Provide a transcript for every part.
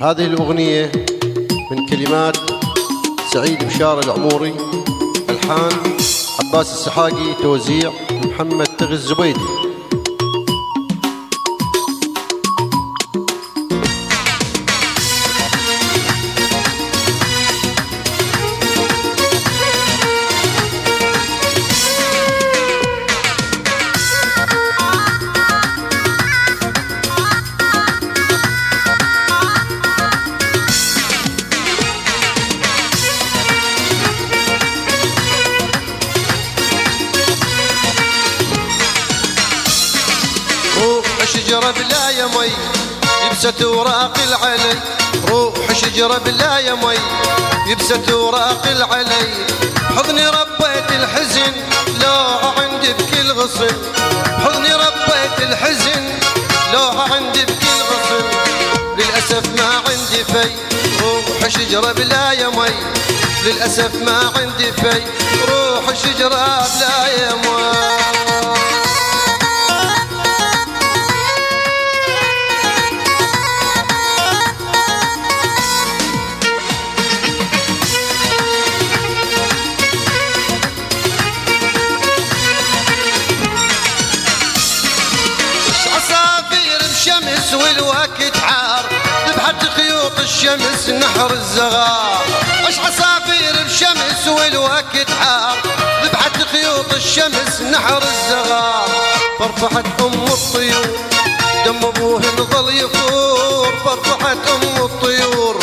هذه الأغنية من كلمات سعيد بشار العموري ألحان عباس السحاقي توزيع محمد تغي الزبيدي شجرة بلا يا مي يبست وراق العلي. روح شجرة بلا يا مي يبست وراق العلي. حضني ربيت الحزن لو عندي بكل غصن. حضني ربيت الحزن لو عندي بكل غصن. للأسف ما عندي في روح شجرة بلا يا مي. للأسف ما عندي في روح شجرة بلا يا مي. والوقت عار ذبحت خيوط الشمس نحر الزغار. اش عصافير بشمس والوقت عار ذبحت خيوط الشمس نحر الزغار. فرفحت أم الطيور دم ابوه ظل يفور. فرفحت أم الطيور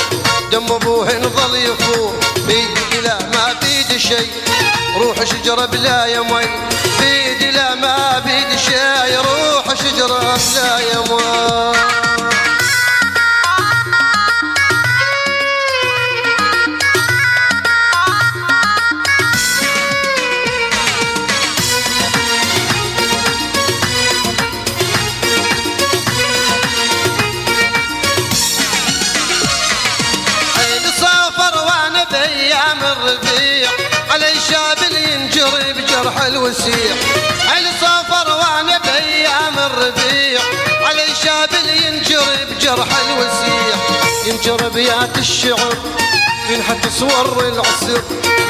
دم ابوه ظل يفور. بيدي لا ما بيدي شي روح شجرة بلا يا الجرح الوسيع. على صفر وأنا بأيام الربيع. على شابل ينجر بجرح الوسيع. ينجر بيات الشعر ينحت صور العسر.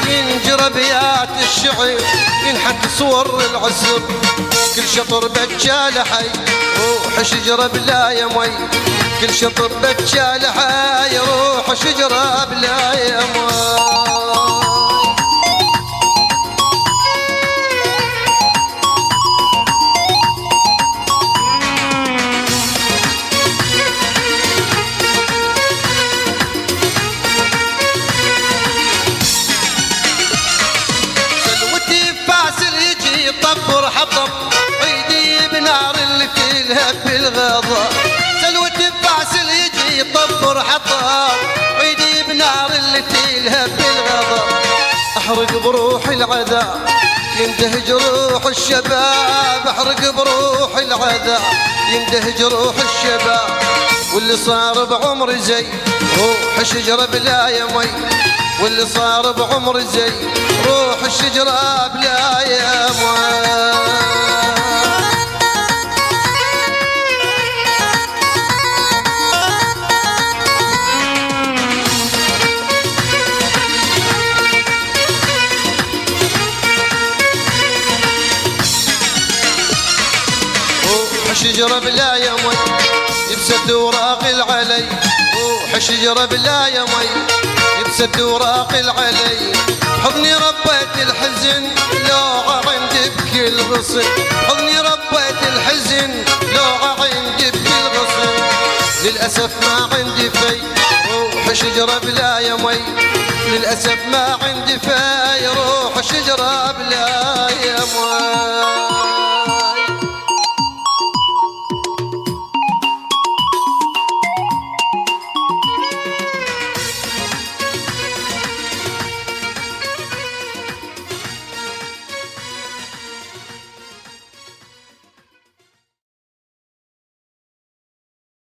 ينجر بيات الشعر ينحت صور العسر. كل شطر بجال حي روح شجرة بلا يا مي كل شطر بجال حي روح شجرة بلا يا باسل يجي عيدي بنار اللي تلهب أحرق بروح العذاب يندهج روح الشباب. أحرق بروح العذاب يندهج روح الشباب. واللي صار بعمري زي روح شجرة بلا يمي. واللي صار بعمري زي روح الشجرة بلا يمي. روح شجرة بلا مي يبست وراق العلي روح شجرة بلا مي يبست وراق العلي. حضني ربيت الحزن لو عندي بكل غصن. حضني ربيت الحزن لو عندي بكل غصن. للأسف ما عندي في روح شجرة بلا مي للأسف ما عندي في روح شجرة بلا يا مي